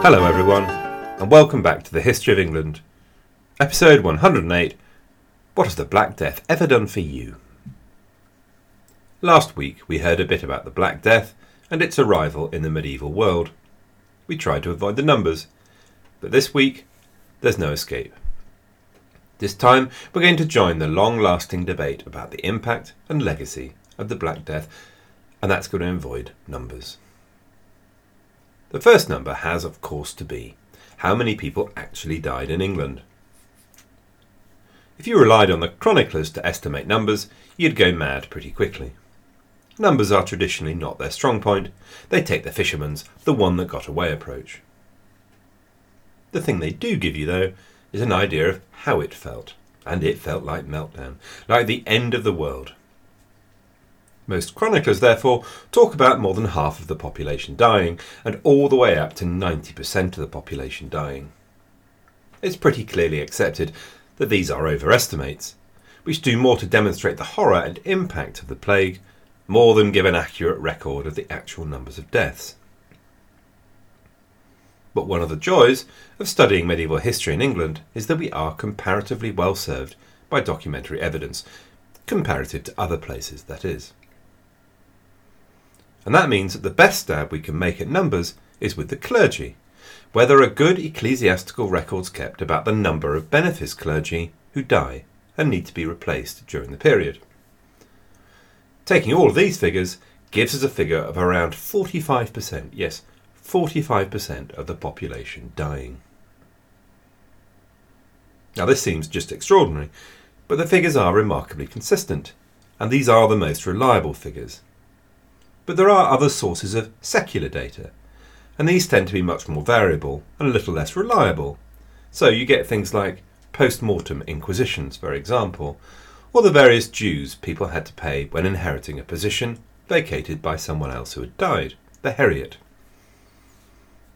Hello, everyone, and welcome back to the History of England. Episode 108 What has the Black Death ever done for you? Last week we heard a bit about the Black Death and its arrival in the medieval world. We tried to avoid the numbers, but this week there's no escape. This time we're going to join the long lasting debate about the impact and legacy of the Black Death, and that's going to avoid numbers. The first number has, of course, to be how many people actually died in England. If you relied on the chroniclers to estimate numbers, you'd go mad pretty quickly. Numbers are traditionally not their strong point. They take the fisherman's, the one that got away approach. The thing they do give you, though, is an idea of how it felt. And it felt like meltdown, like the end of the world. Most chroniclers, therefore, talk about more than half of the population dying, and all the way up to 90% of the population dying. It's pretty clearly accepted that these are overestimates, which do more to demonstrate the horror and impact of the plague, more than give an accurate record of the actual numbers of deaths. But one of the joys of studying medieval history in England is that we are comparatively well served by documentary evidence, comparative to other places, that is. And that means that the best stab we can make at numbers is with the clergy, where there are good ecclesiastical records kept about the number of benefice clergy who die and need to be replaced during the period. Taking all of these figures gives us a figure of around 45%, yes, 45% of the population dying. Now, this seems just extraordinary, but the figures are remarkably consistent, and these are the most reliable figures. But there are other sources of secular data, and these tend to be much more variable and a little less reliable. So you get things like post mortem inquisitions, for example, or the various dues people had to pay when inheriting a position vacated by someone else who had died, the heriot.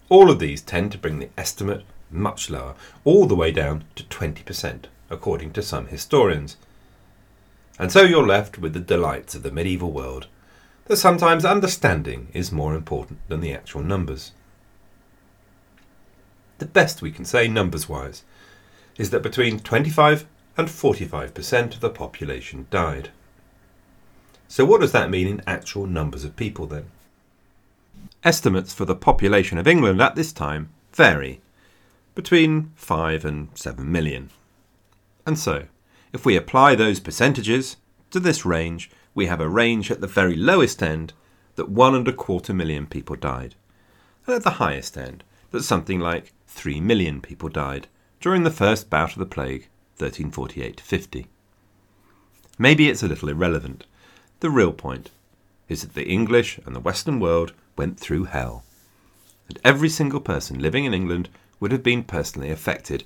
All of these tend to bring the estimate much lower, all the way down to 20%, according to some historians. And so you're left with the delights of the medieval world that sometimes understanding is more important than the actual numbers. The best we can say numbers wise is that between 25 and 45% of the population died. So, what does that mean in actual numbers of people then? Estimates for the population of England at this time vary between 5 and 7 million. And so, if we apply those percentages to this range, we have a range at the very lowest end that one and a quarter million people died, and at the highest end that something like 3 million people died during the first bout of the plague, 1348 50. Maybe it's a little irrelevant. The real point is that the English and the Western world went through hell. And every single person living in England would have been personally affected,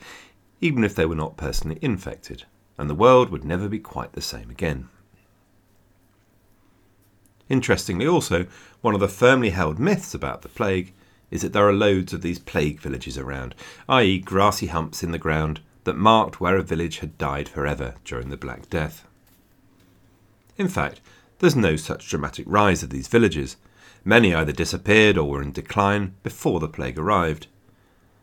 even if they were not personally infected, and the world would never be quite the same again. Interestingly, also, one of the firmly held myths about the plague is that there are loads of these plague villages around, i.e., grassy humps in the ground that marked where a village had died forever during the Black Death. In fact, there's no such dramatic rise of these villages. Many either disappeared or were in decline before the plague arrived.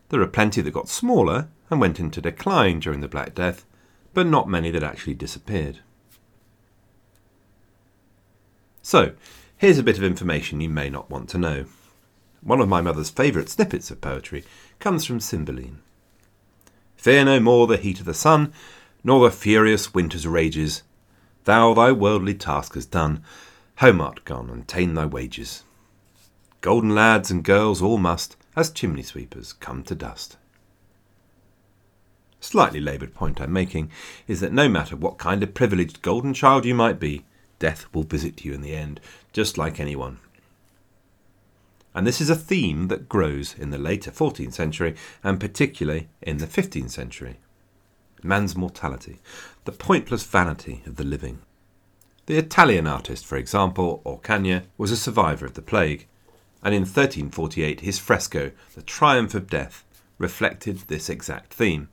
There are plenty that got smaller and went into decline during the Black Death, but not many that actually disappeared. So, here's a bit of information you may not want to know. One of my mother's favourite snippets of poetry comes from Cymbeline. Fear no more the heat of the sun, nor the furious winter's rages. Thou thy worldly task hast done, home art gone, and ta'en thy wages. Golden lads and girls all must, as chimney sweepers, come to dust. Slightly laboured point I'm making is that no matter what kind of privileged golden child you might be, death will visit you in the end, just like anyone. And this is a theme that grows in the later 14th century and particularly in the 15th century. Man's mortality, the pointless vanity of the living. The Italian artist, for example, Orcagna, was a survivor of the plague, and in 1348 his fresco, The Triumph of Death, reflected this exact theme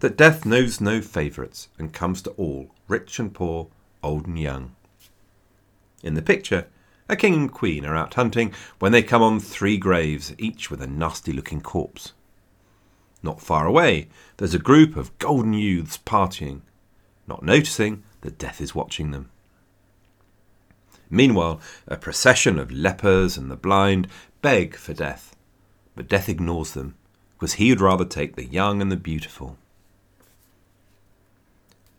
that death knows no favourites and comes to all, rich and poor, old and young. In the picture, A king and queen are out hunting when they come on three graves, each with a nasty looking corpse. Not far away, there's a group of golden youths partying, not noticing that death is watching them. Meanwhile, a procession of lepers and the blind beg for death, but death ignores them, because he would rather take the young and the beautiful.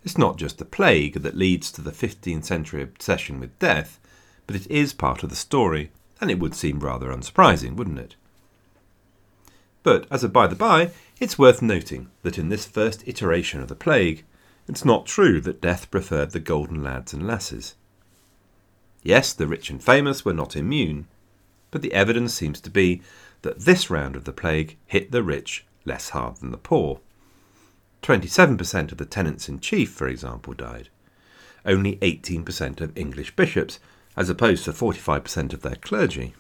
It's not just the plague that leads to the 15th century obsession with death, but it is part of the story, and it would seem rather unsurprising, wouldn't it? But, as a by the by, it's worth noting that in this first iteration of the plague, it's not true that death preferred the golden lads and lasses. Yes, the rich and famous were not immune, but the evidence seems to be that this round of the plague hit the rich less hard than the poor. 27% of the tenants in chief, for example, died. Only 18% of English bishops, as opposed to 45% of their clergy.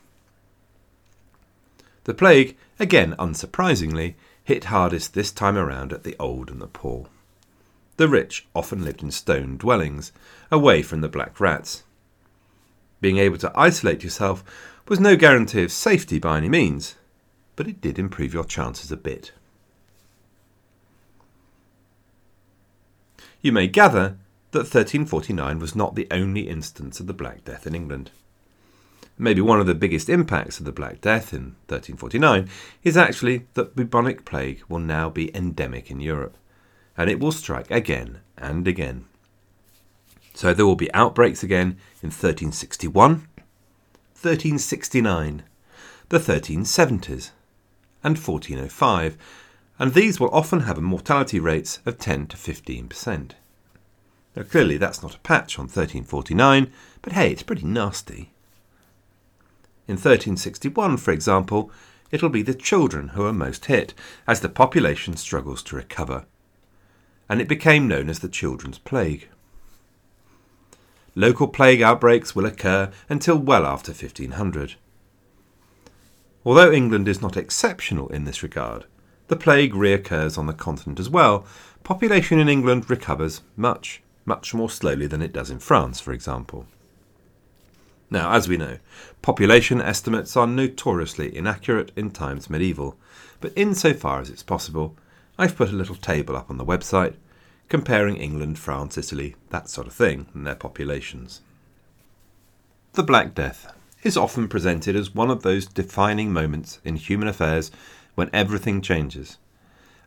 The plague, again unsurprisingly, hit hardest this time around at the old and the poor. The rich often lived in stone dwellings, away from the black rats. Being able to isolate yourself was no guarantee of safety by any means, but it did improve your chances a bit. You may gather that 1349 was not the only instance of the Black Death in England. Maybe one of the biggest impacts of the Black Death in 1349 is actually that bubonic plague will now be endemic in Europe, and it will strike again and again. So there will be outbreaks again in 1361, 1369, the 1370s, and 1405, and these will often have a mortality rates of 10 to 15%. Now, clearly, that's not a patch on 1349, but hey, it's pretty nasty. In 1361, for example, it'll be the children who are most hit, as the population struggles to recover. And it became known as the Children's Plague. Local plague outbreaks will occur until well after 1500. Although England is not exceptional in this regard, the plague reoccurs on the continent as well. Population in England recovers much, much more slowly than it does in France, for example. Now, as we know, population estimates are notoriously inaccurate in times medieval, but insofar as it's possible, I've put a little table up on the website comparing England, France, Italy, that sort of thing, and their populations. The Black Death is often presented as one of those defining moments in human affairs when everything changes,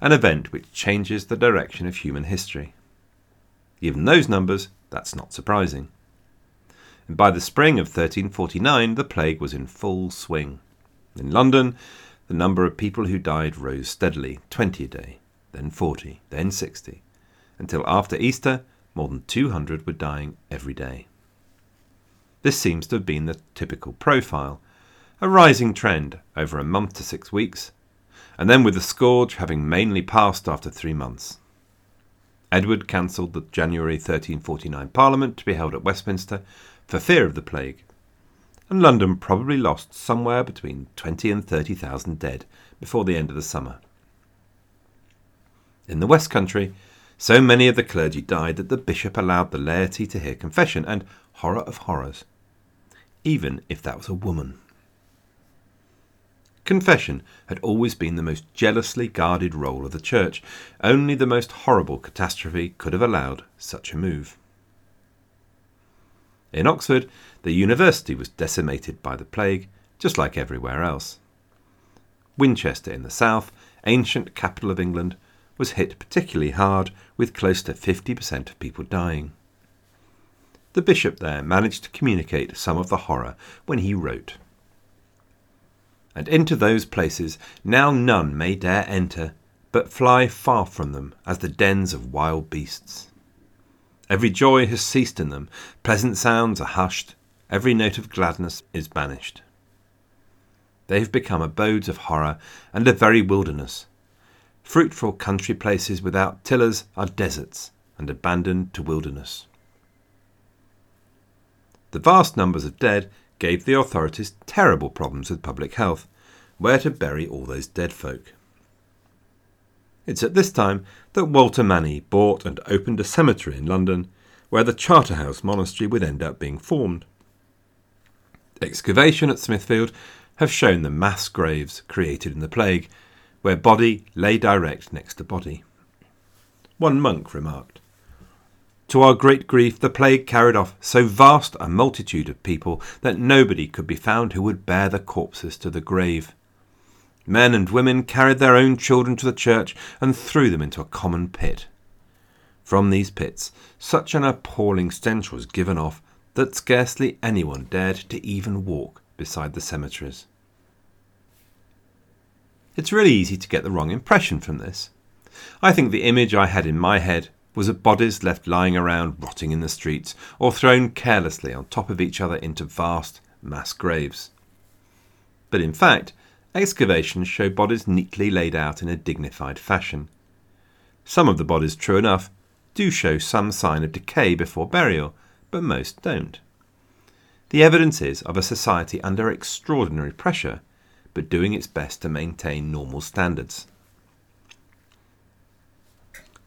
an event which changes the direction of human history. Given those numbers, that's not surprising. And by the spring of 1349, the plague was in full swing. In London, the number of people who died rose steadily 20 a day, then 40, then 60 until after Easter, more than 200 were dying every day. This seems to have been the typical profile a rising trend over a month to six weeks, and then with the scourge having mainly passed after three months. Edward cancelled the January 1349 Parliament to be held at Westminster for fear of the plague, and London probably lost somewhere between 20 and 30,000 dead before the end of the summer. In the West Country, so many of the clergy died that the bishop allowed the laity to hear confession, and horror of horrors, even if that was a woman. Confession had always been the most jealously guarded role of the Church. Only the most horrible catastrophe could have allowed such a move. In Oxford, the university was decimated by the plague, just like everywhere else. Winchester in the south, ancient capital of England, was hit particularly hard, with close to 50% of people dying. The bishop there managed to communicate some of the horror when he wrote And into those places now none may dare enter, but fly far from them as the dens of wild beasts. Every joy has ceased in them, pleasant sounds are hushed, every note of gladness is banished. They have become abodes of horror and a very wilderness, Fruitful country places without tillers are deserts and abandoned to wilderness. The vast numbers of dead gave the authorities terrible problems with public health, where to bury all those dead folk. It's at this time that Walter Manny bought and opened a cemetery in London, where the Charterhouse Monastery would end up being formed. Excavation at Smithfield have shown the mass graves created in the plague, where body lay direct next to body. One monk remarked, To our great grief, the plague carried off so vast a multitude of people that nobody could be found who would bear the corpses to the grave. Men and women carried their own children to the church and threw them into a common pit. From these pits, such an appalling stench was given off that scarcely anyone dared to even walk beside the cemeteries. It's really easy to get the wrong impression from this. I think the image I had in my head was of bodies left lying around rotting in the streets or thrown carelessly on top of each other into vast mass graves. But in fact, excavations show bodies neatly laid out in a dignified fashion. Some of the bodies, true enough, do show some sign of decay before burial, but most don't. The evidence is of a society under extraordinary pressure, but doing its best to maintain normal standards.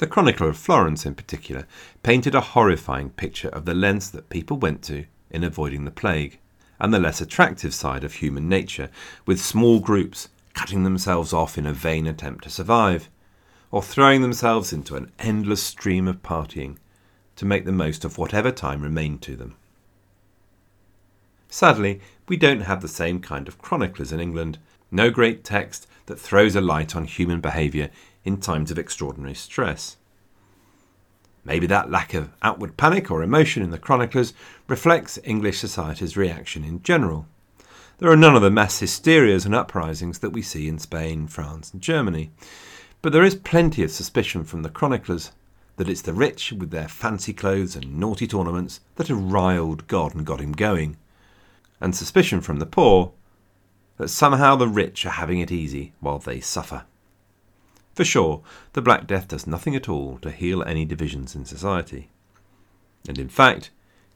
The Chronicler of Florence, in particular, painted a horrifying picture of the lengths that people went to in avoiding the plague, and the less attractive side of human nature, with small groups cutting themselves off in a vain attempt to survive, or throwing themselves into an endless stream of partying to make the most of whatever time remained to them. Sadly, we don't have the same kind of chroniclers in England, no great text that throws a light on human behaviour in times of extraordinary stress. Maybe that lack of outward panic or emotion in the chroniclers reflects English society's reaction in general. There are none of the mass hysterias and uprisings that we see in Spain, France, and Germany, but there is plenty of suspicion from the chroniclers that it's the rich with their fancy clothes and naughty tournaments that have riled God and got him going, and suspicion from the poor that somehow the rich are having it easy while they suffer. For sure, the Black Death does nothing at all to heal any divisions in society. And in fact,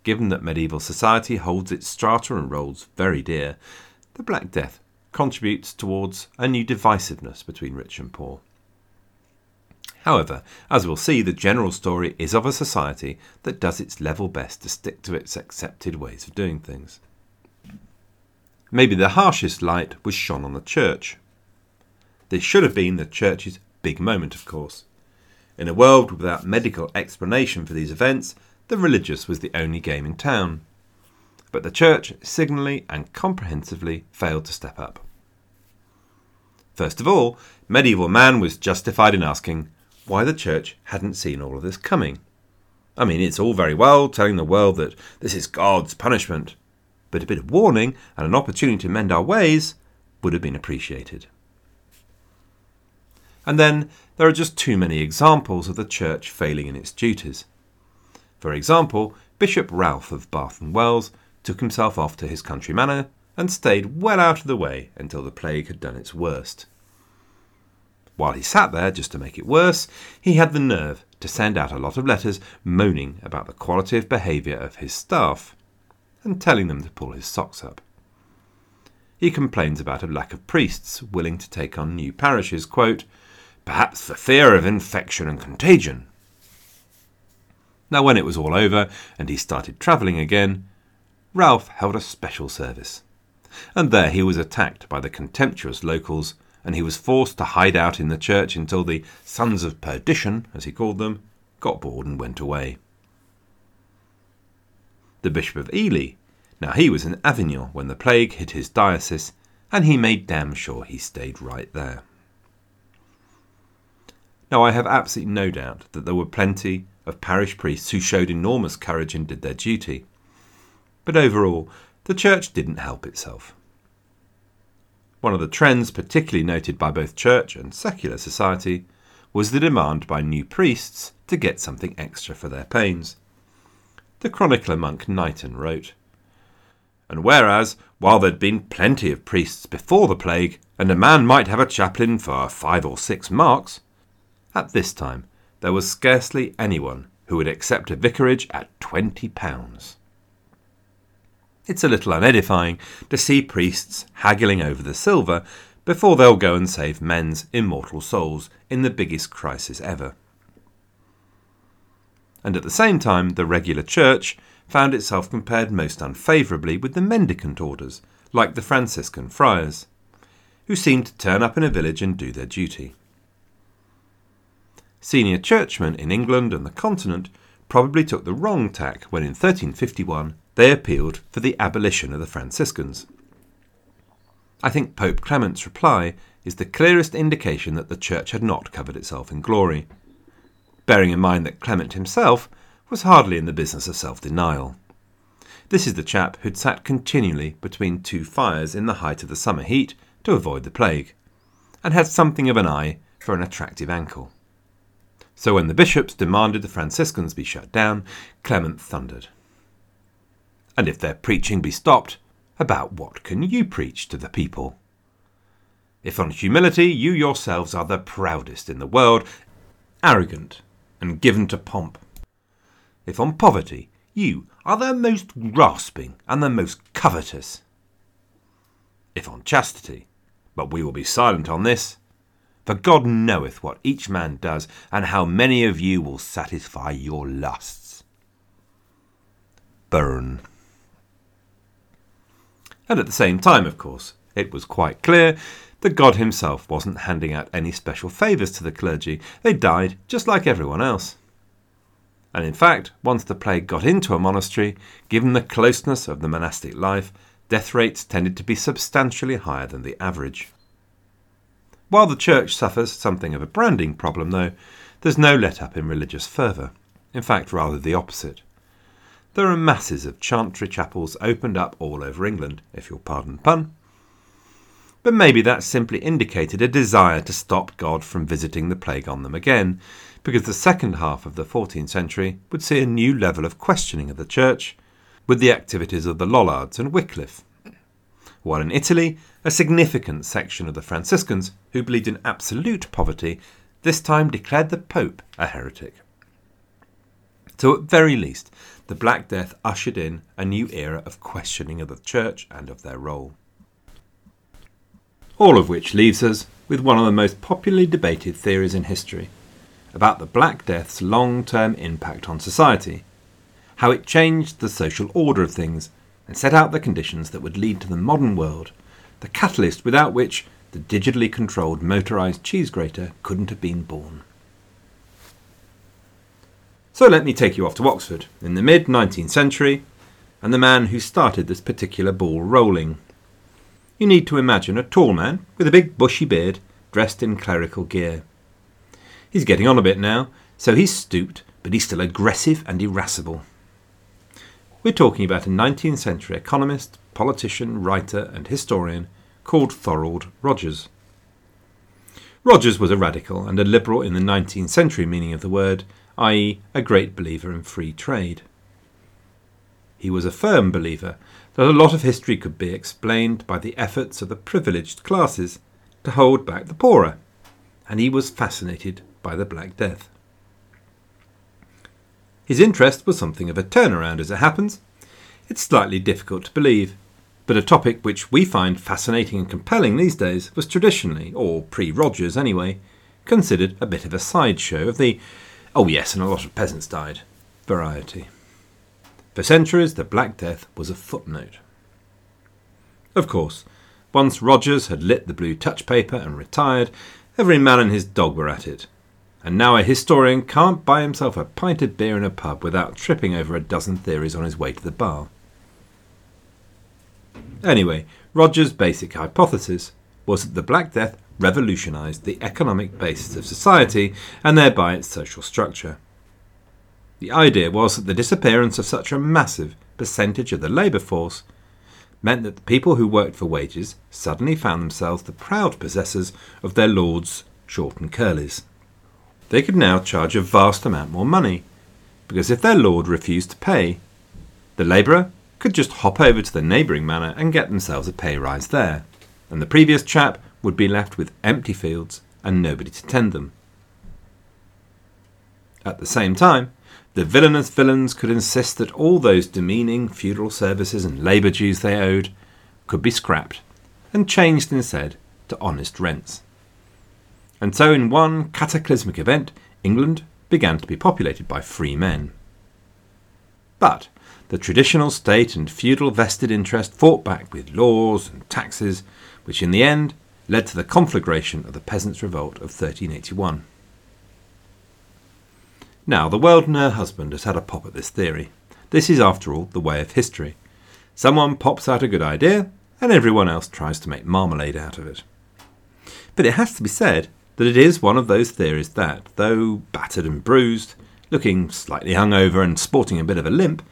given that medieval society holds its strata and roles very dear, the Black Death contributes towards a new divisiveness between rich and poor. However, as we'll see, the general story is of a society that does its level best to stick to its accepted ways of doing things. Maybe the harshest light was shone on the church. This should have been the church's big moment, of course. In a world without medical explanation for these events, the religious was the only game in town. But the church signally and comprehensively failed to step up. First of all, medieval man was justified in asking why the church hadn't seen all of this coming. I mean, it's all very well telling the world that this is God's punishment, but a bit of warning and an opportunity to mend our ways would have been appreciated. And then there are just too many examples of the church failing in its duties. For example, Bishop Ralph of Bath and Wells took himself off to his country manor and stayed well out of the way until the plague had done its worst. While he sat there, just to make it worse, he had the nerve to send out a lot of letters moaning about the quality of behaviour of his staff and telling them to pull his socks up. He complains about a lack of priests willing to take on new parishes, quote, perhaps for fear of infection and contagion. Now, when it was all over and he started travelling again, Ralph held a special service. And there he was attacked by the contemptuous locals, and he was forced to hide out in the church until the sons of perdition, as he called them, got bored and went away the Bishop of Ely. Now he was in Avignon when the plague hit his diocese, and he made damn sure he stayed right there. Now I have absolutely no doubt that there were plenty of parish priests who showed enormous courage and did their duty. But overall, the church didn't help itself. One of the trends particularly noted by both church and secular society was the demand by new priests to get something extra for their pains the chronicler monk Knighton wrote. And whereas, while there'd been plenty of priests before the plague, and a man might have a chaplain for five or six marks, at this time there was scarcely anyone who would accept a vicarage at twenty pounds. It's a little unedifying to see priests haggling over the silver before they'll go and save men's immortal souls in the biggest crisis ever. and at the same time the regular church found itself compared most unfavourably with the mendicant orders, like the Franciscan friars, who seemed to turn up in a village and do their duty. Senior churchmen in England and the continent probably took the wrong tack when in 1351 they appealed for the abolition of the Franciscans. I think Pope Clement's reply is the clearest indication that the Church had not covered itself in glory, bearing in mind that Clement himself was hardly in the business of self denial. This is the chap who'd sat continually between two fires in the height of the summer heat to avoid the plague, and had something of an eye for an attractive ankle. So when the bishops demanded the Franciscans be shut down, Clement thundered. And if their preaching be stopped, about what can you preach to the people? If on humility you yourselves are the proudest in the world, arrogant and given to pomp. If on poverty you are the most grasping and the most covetous. If on chastity, but we will be silent on this, for God knoweth what each man does, and how many of you will satisfy your lusts. Burn. And at the same time, of course, it was quite clear that God Himself wasn't handing out any special favours to the clergy. They died just like everyone else. And in fact, once the plague got into a monastery, given the closeness of the monastic life, death rates tended to be substantially higher than the average. While the church suffers something of a branding problem, though, there's no let up in religious fervour. In fact, rather the opposite. There are masses of chantry chapels opened up all over England, if you'll pardon pun. But maybe that simply indicated a desire to stop God from visiting the plague on them again, because the second half of the 14th century would see a new level of questioning of the Church, with the activities of the Lollards and Wycliffe. While in Italy, a significant section of the Franciscans, who believed in absolute poverty, this time declared the Pope a heretic. So, at very least, the Black Death ushered in a new era of questioning of the Church and of their role. All of which leaves us with one of the most popularly debated theories in history about the Black Death's long term impact on society, how it changed the social order of things and set out the conditions that would lead to the modern world, the catalyst without which the digitally controlled motorised cheese grater couldn't have been born. So let me take you off to Oxford in the mid 19th century and the man who started this particular ball rolling. You need to imagine a tall man with a big bushy beard dressed in clerical gear. He's getting on a bit now, so he's stooped, but he's still aggressive and irascible. We're talking about a 19th century economist, politician, writer, and historian called Thorold Rogers. Rogers was a radical and a liberal in the 19th century meaning of the word, i.e., a great believer in free trade. He was a firm believer that a lot of history could be explained by the efforts of the privileged classes to hold back the poorer, and he was fascinated by the Black Death. His interest was something of a turnaround as it happens. It's slightly difficult to believe, but a topic which we find fascinating and compelling these days was traditionally, or pre Rogers anyway, considered a bit of a sideshow of the Oh, yes, and a lot of peasants died. Variety. For centuries, the Black Death was a footnote. Of course, once Rogers had lit the blue touch paper and retired, every man and his dog were at it. And now a historian can't buy himself a pint of beer in a pub without tripping over a dozen theories on his way to the bar. Anyway, Rogers' basic hypothesis was that the Black Death revolutionised the economic basis of society and thereby its social structure. The idea was that the disappearance of such a massive percentage of the labour force meant that the people who worked for wages suddenly found themselves the proud possessors of their lords' short and curlies. They could now charge a vast amount more money, because if their lord refused to pay, the labourer could just hop over to the neighbouring manor and get themselves a pay rise there, and the previous chap would be left with empty fields and nobody to tend them. At the same time, the villainous villeins could insist that all those demeaning feudal services and labour dues they owed could be scrapped and changed instead to honest rents. And so, in one cataclysmic event, England began to be populated by free men. But the traditional state and feudal vested interest fought back with laws and taxes, which in the end led to the conflagration of the Peasants' Revolt of 1381. Now, the world and her husband has had a pop at this theory. This is, after all, the way of history. Someone pops out a good idea, and everyone else tries to make marmalade out of it. But it has to be said that it is one of those theories that, though battered and bruised, looking slightly hungover and sporting a bit of a limp,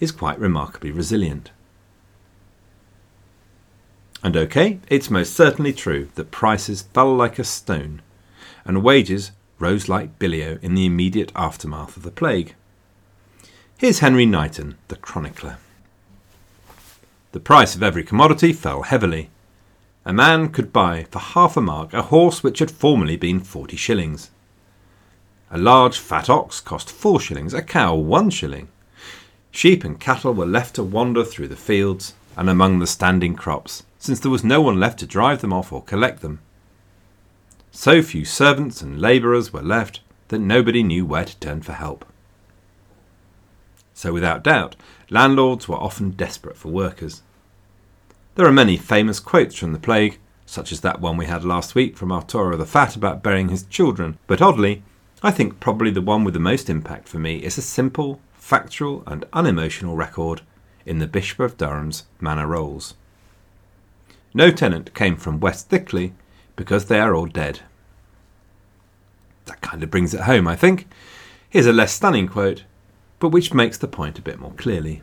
is quite remarkably resilient. And okay, it's most certainly true that prices fell like a stone, and wages rose like bilio in the immediate aftermath of the plague. Here's Henry Knighton, the chronicler. The price of every commodity fell heavily. A man could buy for half a mark a horse which had formerly been forty shillings. A large fat ox cost four shillings, a cow one shilling. Sheep and cattle were left to wander through the fields and among the standing crops, since there was no one left to drive them off or collect them. So few servants and labourers were left that nobody knew where to turn for help. So, without doubt, landlords were often desperate for workers. There are many famous quotes from the plague, such as that one we had last week from Arturo the Fat about burying his children, but oddly, I think probably the one with the most impact for me is a simple, factual, and unemotional record in the Bishop of Durham's Manor Rolls. No tenant came from West Thickley because they are all dead. That kind of brings it home, I think. Here's a less stunning quote, but which makes the point a bit more clearly.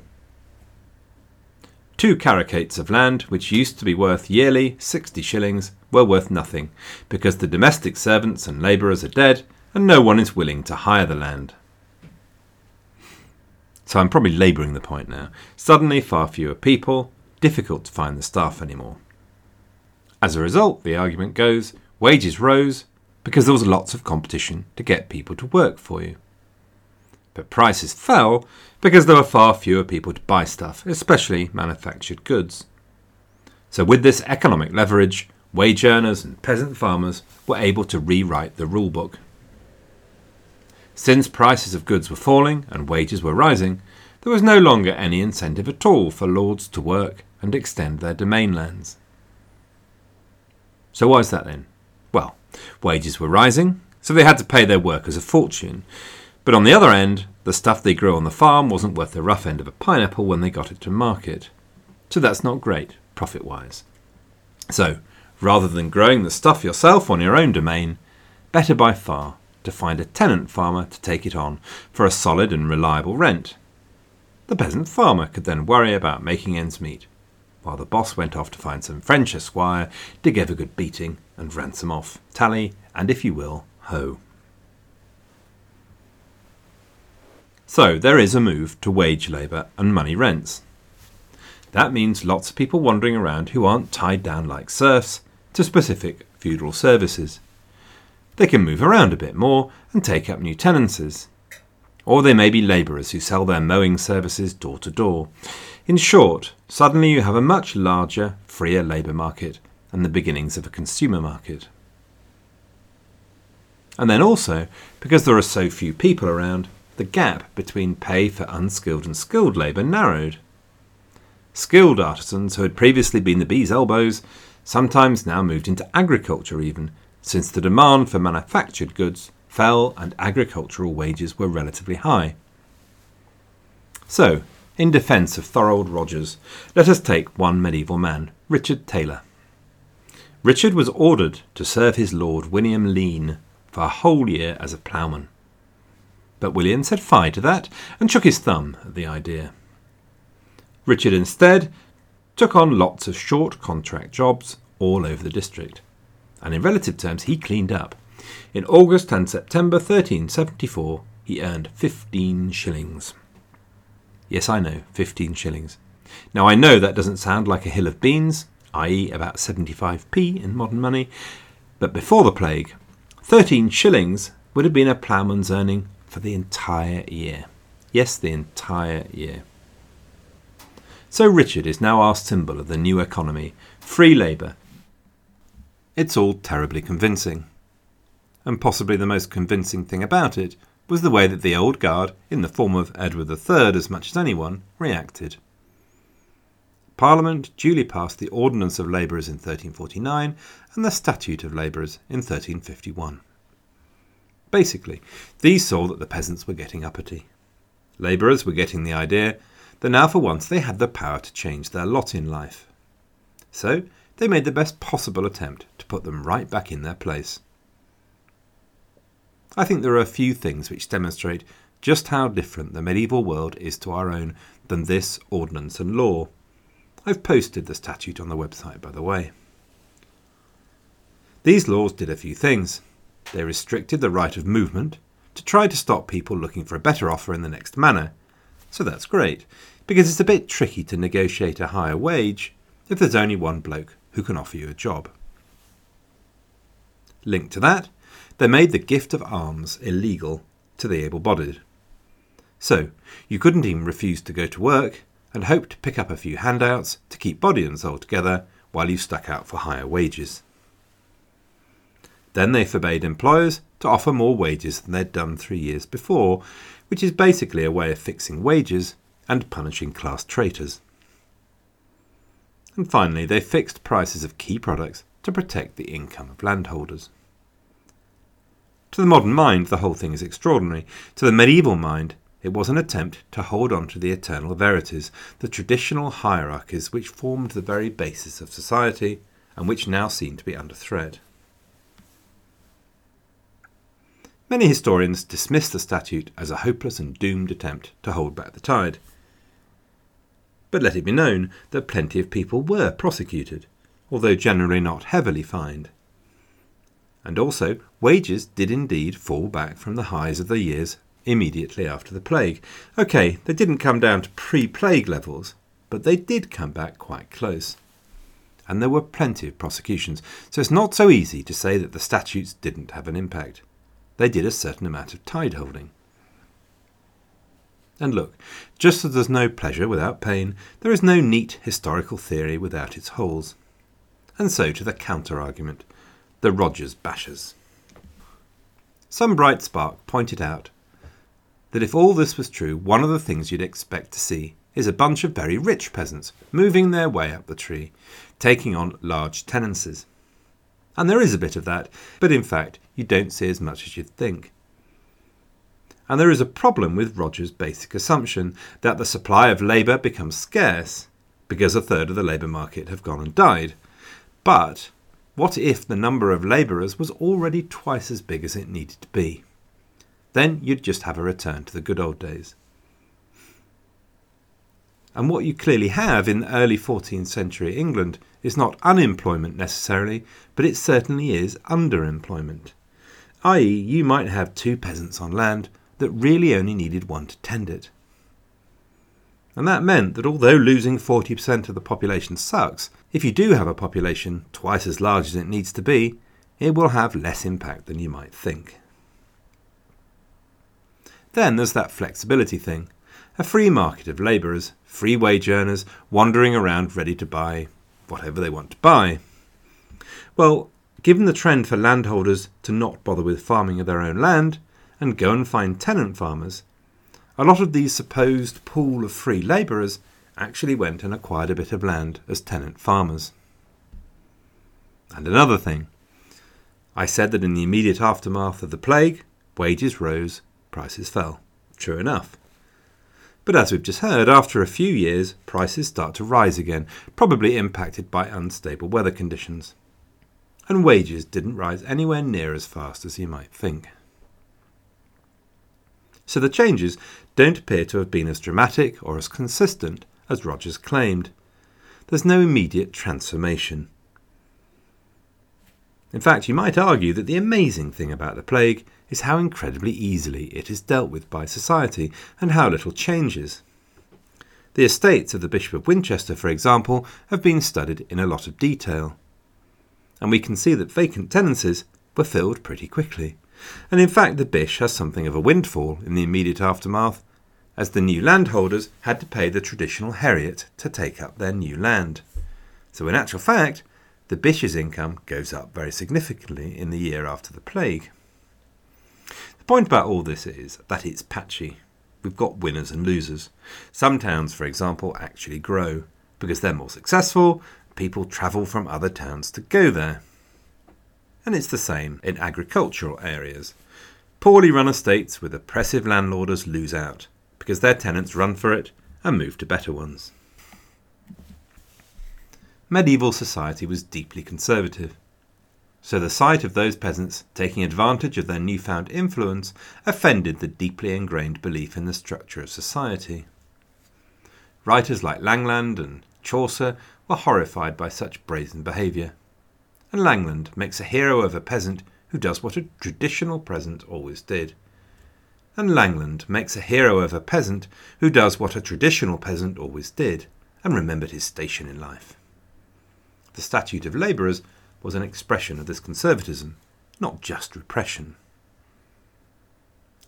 Two carucates of land, which used to be worth yearly sixty shillings, were worth nothing, because the domestic servants and labourers are dead, and no one is willing to hire the land. So I'm probably labouring the point now. Suddenly, far fewer people, difficult to find the staff anymore. As a result, the argument goes, wages rose because there was lots of competition to get people to work for you. But prices fell because there were far fewer people to buy stuff, especially manufactured goods. So, with this economic leverage, wage earners and peasant farmers were able to rewrite the rulebook. Since prices of goods were falling and wages were rising, there was no longer any incentive at all for lords to work and extend their domain lands. So, why is that then? Well, wages were rising, so they had to pay their workers a fortune. But on the other end, the stuff they grew on the farm wasn't worth the rough end of a pineapple when they got it to market. So that's not great, profit wise. So, rather than growing the stuff yourself on your own domain, better by far to find a tenant farmer to take it on for a solid and reliable rent. The peasant farmer could then worry about making ends meet, while the boss went off to find some French esquire to give a good beating and ransom off, tally, and if you will, ho. So there is a move to wage labour and money rents. That means lots of people wandering around who aren't tied down like serfs to specific feudal services. They can move around a bit more and take up new tenancies. Or they may be labourers who sell their mowing services door to door. In short, suddenly you have a much larger, freer labour market and the beginnings of a consumer market. And then also, because there are so few people around, the gap between pay for unskilled and skilled labour narrowed. Skilled artisans who had previously been the bee's elbows sometimes now moved into agriculture even since the demand for manufactured goods fell and agricultural wages were relatively high. So, in defence of Thorold Rogers, let us take one medieval man, Richard Taylor. Richard was ordered to serve his lord William Lean for a whole year as a ploughman. But William said fie to that and shook his thumb at the idea. Richard instead took on lots of short contract jobs all over the district and in relative terms he cleaned up. In August and September 1374, he earned 15 shillings. Yes, I know, 15 shillings. Now, I know that doesn't sound like a hill of beans, i.e., about 75p in modern money, but before the plague, 13 shillings would have been a ploughman's earning for the entire year. Yes, the entire year. So Richard is now our symbol of the new economy free labour, it's all terribly convincing. And possibly the most convincing thing about it was the way that the old guard, in the form of Edward III as much as anyone, reacted. Parliament duly passed the Ordinance of Labourers in 1349 and the Statute of Labourers in 1351. Basically, these saw that the peasants were getting uppity. Labourers were getting the idea that now for once they had the power to change their lot in life. So they made the best possible attempt to put them right back in their place. I think there are a few things which demonstrate just how different the medieval world is to our own than this ordinance and law. I've posted the statute on the website, by the way. These laws did a few things. They restricted the right of movement to try to stop people looking for a better offer in the next manor. So that's great, because it's a bit tricky to negotiate a higher wage if there's only one bloke who can offer you a job. Linked to that, they made the gift of alms illegal to the able bodied. So, you couldn't even refuse to go to work and hope to pick up a few handouts to keep body and soul together while you stuck out for higher wages. Then they forbade employers to offer more wages than they'd done three years before, which is basically a way of fixing wages and punishing class traitors. And finally, they fixed prices of key products to protect the income of landholders. To the modern mind, the whole thing is extraordinary. To the medieval mind, it was an attempt to hold on to the eternal verities, the traditional hierarchies which formed the very basis of society and which now seem to be under threat. Many historians dismiss the statute as a hopeless and doomed attempt to hold back the tide. But let it be known that plenty of people were prosecuted, although generally not heavily fined. And also, wages did indeed fall back from the highs of the years immediately after the plague. Okay, they didn't come down to pre plague levels, but they did come back quite close. And there were plenty of prosecutions, so it's not so easy to say that the statutes didn't have an impact. They did a certain amount of tide holding. And look, just as there's no pleasure without pain, there is no neat historical theory without its holes. And so to the counter argument the Rogers bashers. Some bright spark pointed out that if all this was true, one of the things you'd expect to see is a bunch of very rich peasants moving their way up the tree, taking on large tenancies. And there is a bit of that, but in fact, you don't see as much as you'd think. And there is a problem with Rogers' basic assumption that the supply of labour becomes scarce because a third of the labour market have gone and died. But what if the number of labourers was already twice as big as it needed to be? Then you'd just have a return to the good old days. And what you clearly have in early 14th century England is not unemployment necessarily, but it certainly is underemployment. I.e., you might have two peasants on land that really only needed one to tend it. And that meant that although losing 40% of the population sucks, if you do have a population twice as large as it needs to be, it will have less impact than you might think. Then there's that flexibility thing a free market of labourers, free wage earners, wandering around ready to buy whatever they want to buy. Well, given the trend for landholders to not bother with farming of their own land, and go and find tenant farmers, a lot of these supposed pool of free labourers actually went and acquired a bit of land as tenant farmers. And another thing, I said that in the immediate aftermath of the plague, wages rose, prices fell. True enough. But as we've just heard, after a few years, prices start to rise again, probably impacted by unstable weather conditions. And wages didn't rise anywhere near as fast as you might think so the changes don't appear to have been as dramatic or as consistent as Rogers claimed. There's no immediate transformation. In fact, you might argue that the amazing thing about the plague is how incredibly easily it is dealt with by society and how little changes. The estates of the Bishop of Winchester, for example, have been studied in a lot of detail. And we can see that vacant tenancies were filled pretty quickly. And in fact, the Bish has something of a windfall in the immediate aftermath, as the new landholders had to pay the traditional heriot to take up their new land. So, in actual fact, the Bish's income goes up very significantly in the year after the plague. The point about all this is that it's patchy. We've got winners and losers. Some towns, for example, actually grow because they're more successful, people travel from other towns to go there. And it's the same in agricultural areas. Poorly run estates with oppressive landlords lose out because their tenants run for it and move to better ones. Medieval society was deeply conservative. So the sight of those peasants taking advantage of their newfound influence offended the deeply ingrained belief in the structure of society. Writers like Langland and Chaucer were horrified by such brazen behaviour. And Langland makes a hero of a peasant who does what a traditional peasant always did. And Langland makes a hero of a peasant who does what a traditional peasant always did, and remembered his station in life. The Statute of Labourers was an expression of this conservatism, not just repression.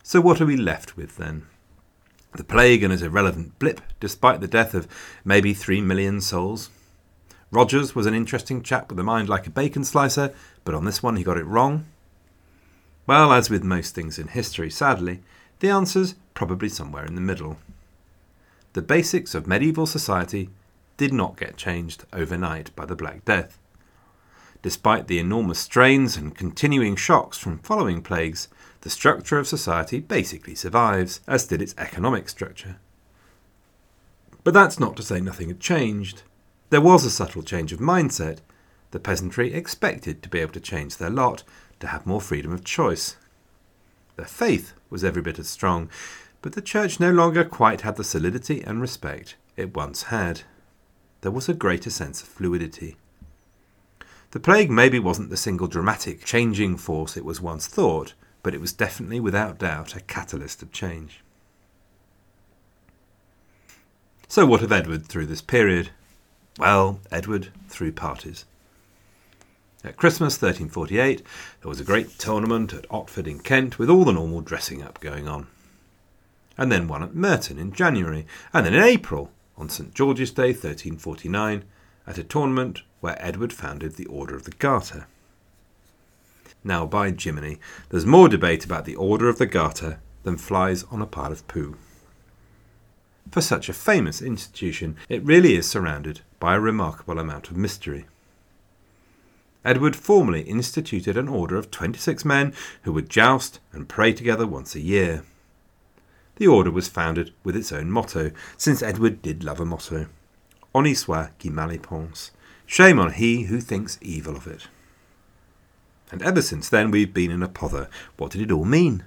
So, what are we left with then? The plague and its irrelevant blip, despite the death of maybe three million souls. Rogers was an interesting chap with a mind like a bacon slicer, but on this one he got it wrong. Well, as with most things in history, sadly, the answer's probably somewhere in the middle. The basics of medieval society did not get changed overnight by the Black Death. Despite the enormous strains and continuing shocks from following plagues, the structure of society basically survives, as did its economic structure. But that's not to say nothing had changed. There was a subtle change of mindset. The peasantry expected to be able to change their lot, to have more freedom of choice. Their faith was every bit as strong, but the church no longer quite had the solidity and respect it once had. There was a greater sense of fluidity. The plague maybe wasn't the single dramatic, changing force it was once thought, but it was definitely, without doubt, a catalyst of change. So, what of Edward through this period? Well, Edward threw parties. At Christmas 1348, there was a great tournament at Otford in Kent with all the normal dressing up going on. And then one at Merton in January, and then in April, on St George's Day 1349, at a tournament where Edward founded the Order of the Garter. Now, by Jiminy, there's more debate about the Order of the Garter than flies on a pile of poo. For such a famous institution, it really is surrounded by a remarkable amount of mystery. Edward formally instituted an order of 26 men who would joust and pray together once a year. The order was founded with its own motto, since Edward did love a motto. Honi soit qui mal y pense. Shame on he who thinks evil of it. And ever since then we've been in a pother. What did it all mean?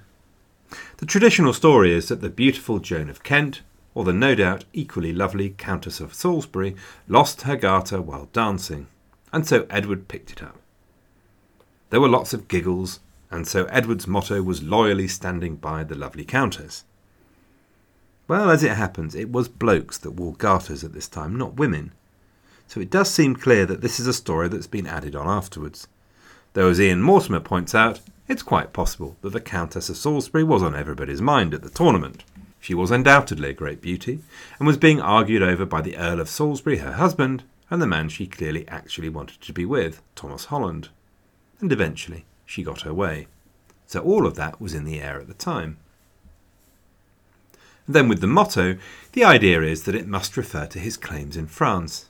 The traditional story is that the beautiful Joan of Kent, or the no doubt equally lovely Countess of Salisbury, lost her garter while dancing, and so Edward picked it up. There were lots of giggles, and so Edward's motto was loyally standing by the lovely Countess. Well, as it happens, it was blokes that wore garters at this time, not women. So it does seem clear that this is a story that's been added on afterwards. Though, as Ian Mortimer points out, it's quite possible that the Countess of Salisbury was on everybody's mind at the tournament. She was undoubtedly a great beauty, and was being argued over by the Earl of Salisbury, her husband, and the man she clearly actually wanted to be with, Thomas Holland. And eventually she got her way. So all of that was in the air at the time. Then, with the motto, the idea is that it must refer to his claims in France.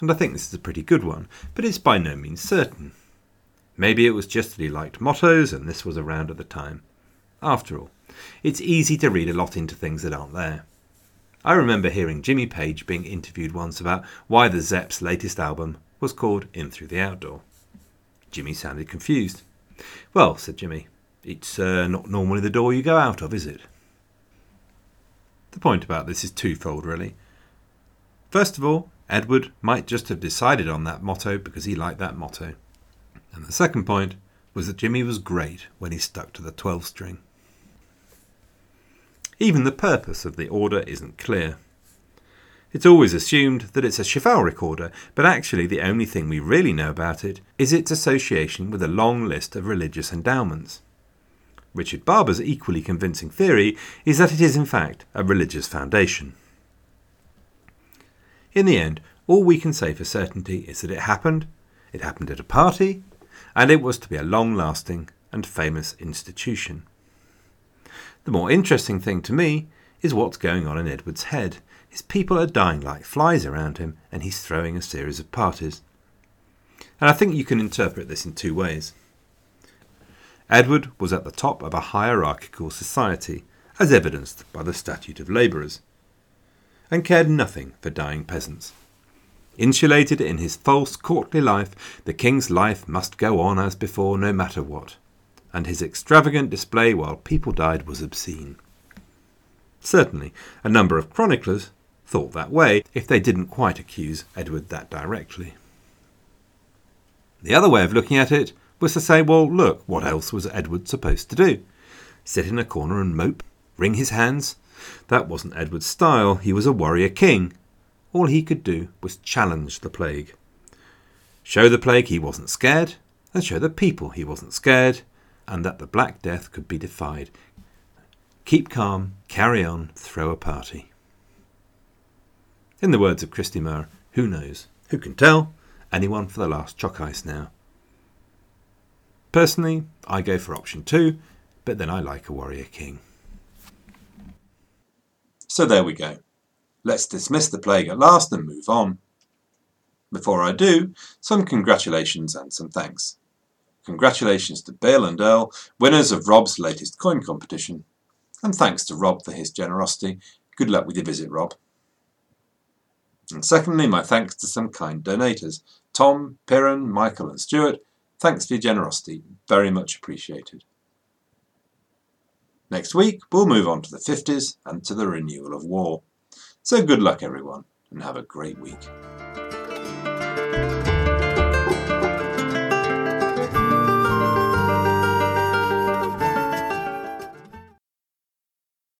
And I think this is a pretty good one, but it's by no means certain. Maybe it was just that he liked mottos and this was around at the time. After all, it's easy to read a lot into things that aren't there. I remember hearing Jimmy Page being interviewed once about why the Zepp's latest album was called In Through the Outdoor. Jimmy sounded confused. Well, said Jimmy, it's uh, not normally the door you go out of, is it? The point about this is twofold, really. First of all, Edward might just have decided on that motto because he liked that motto. And the second point was that Jimmy was great when he stuck to the 12 string. Even the purpose of the order isn't clear. It's always assumed that it's a chivalric order, but actually the only thing we really know about it is its association with a long list of religious endowments. Richard Barber's equally convincing theory is that it is in fact a religious foundation. In the end, all we can say for certainty is that it happened, it happened at a party, and it was to be a long lasting and famous institution. The more interesting thing to me is what's going on in Edward's head. His people are dying like flies around him, and he's throwing a series of parties. And I think you can interpret this in two ways. Edward was at the top of a hierarchical society, as evidenced by the Statute of Labourers, and cared nothing for dying peasants. Insulated in his false courtly life, the king's life must go on as before, no matter what, and his extravagant display while people died was obscene. Certainly, a number of chroniclers thought that way, if they didn't quite accuse Edward that directly. The other way of looking at it was to say, well, look, what else was Edward supposed to do? Sit in a corner and mope? Wring his hands? That wasn't Edward's style. He was a warrior king. All he could do was challenge the plague. Show the plague he wasn't scared, and show the people he wasn't scared, and that the Black Death could be defied. Keep calm, carry on, throw a party. In the words of Christy Moore, who knows? Who can tell? Anyone for the last choc ice now. Personally, I go for option two, but then I like a warrior king. So there we go. Let's dismiss the plague at last and move on. Before I do, some congratulations and some thanks. Congratulations to Bill and Earl, winners of Rob's latest coin competition. And thanks to Rob for his generosity. Good luck with your visit, Rob. And secondly, my thanks to some kind donators Tom, Piran, Michael, and Stuart. Thanks for your generosity. Very much appreciated. Next week, we'll move on to the 50s and to the renewal of war. So good luck, everyone, and have a great week.